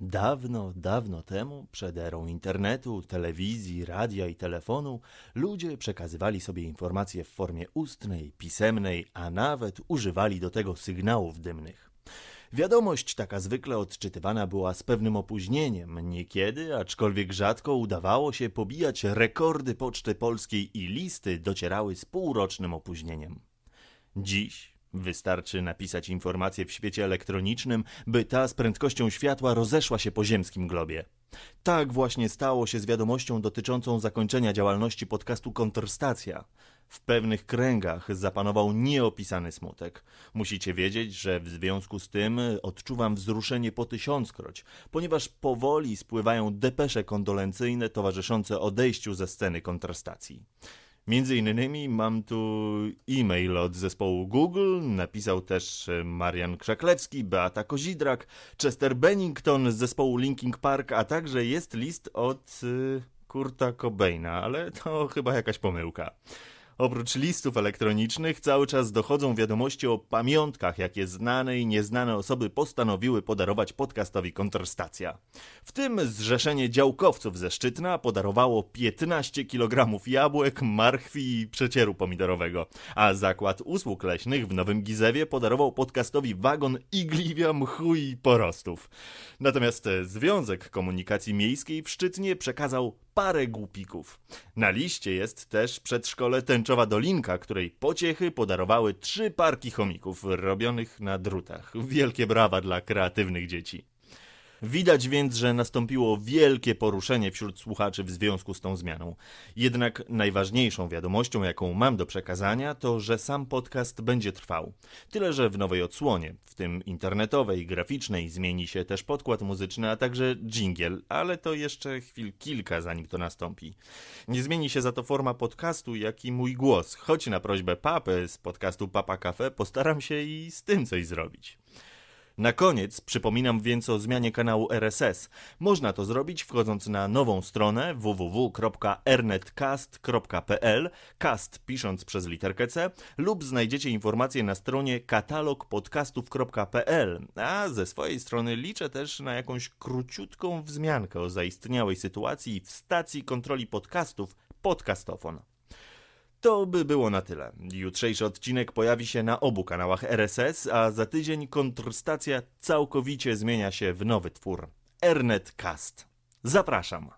Dawno, dawno temu, przed erą internetu, telewizji, radia i telefonu, ludzie przekazywali sobie informacje w formie ustnej, pisemnej, a nawet używali do tego sygnałów dymnych. Wiadomość taka zwykle odczytywana była z pewnym opóźnieniem. Niekiedy, aczkolwiek rzadko, udawało się pobijać rekordy Poczty Polskiej i listy docierały z półrocznym opóźnieniem. Dziś Wystarczy napisać informację w świecie elektronicznym, by ta z prędkością światła rozeszła się po ziemskim globie. Tak właśnie stało się z wiadomością dotyczącą zakończenia działalności podcastu Kontrstacja. W pewnych kręgach zapanował nieopisany smutek. Musicie wiedzieć, że w związku z tym odczuwam wzruszenie po tysiąckroć, ponieważ powoli spływają depesze kondolencyjne towarzyszące odejściu ze sceny kontrastacji. Między innymi mam tu e-mail od zespołu Google, napisał też e, Marian Krzaklewski, Beata Kozidrak, Chester Bennington z zespołu Linking Park, a także jest list od y, Kurta Cobaina, ale to chyba jakaś pomyłka. Oprócz listów elektronicznych cały czas dochodzą wiadomości o pamiątkach, jakie znane i nieznane osoby postanowiły podarować podcastowi Kontrstacja. W tym zrzeszenie działkowców ze Szczytna podarowało 15 kg jabłek, marchwi i przecieru pomidorowego, a Zakład Usług Leśnych w Nowym Gizewie podarował podcastowi wagon igliwia, mchu i porostów. Natomiast Związek Komunikacji Miejskiej w Szczytnie przekazał parę głupików. Na liście jest też przedszkole Tęczowa Dolinka, której pociechy podarowały trzy parki chomików robionych na drutach. Wielkie brawa dla kreatywnych dzieci. Widać więc, że nastąpiło wielkie poruszenie wśród słuchaczy w związku z tą zmianą. Jednak najważniejszą wiadomością, jaką mam do przekazania, to, że sam podcast będzie trwał. Tyle, że w nowej odsłonie, w tym internetowej, graficznej, zmieni się też podkład muzyczny, a także jingle, ale to jeszcze chwil kilka, zanim to nastąpi. Nie zmieni się za to forma podcastu, jak i mój głos, choć na prośbę papy z podcastu Papa Cafe postaram się i z tym coś zrobić. Na koniec przypominam więc o zmianie kanału RSS. Można to zrobić wchodząc na nową stronę www.ernetcast.pl, cast pisząc przez literkę C, lub znajdziecie informacje na stronie katalogpodcastów.pl, a ze swojej strony liczę też na jakąś króciutką wzmiankę o zaistniałej sytuacji w stacji kontroli podcastów Podcastofon. To by było na tyle. Jutrzejszy odcinek pojawi się na obu kanałach RSS, a za tydzień kontrstacja całkowicie zmienia się w nowy twór. Ernet Cast. Zapraszam.